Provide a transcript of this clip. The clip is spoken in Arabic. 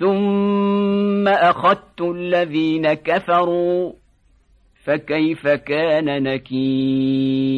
ثم أخذت الذين كفروا فكيف كان نكير؟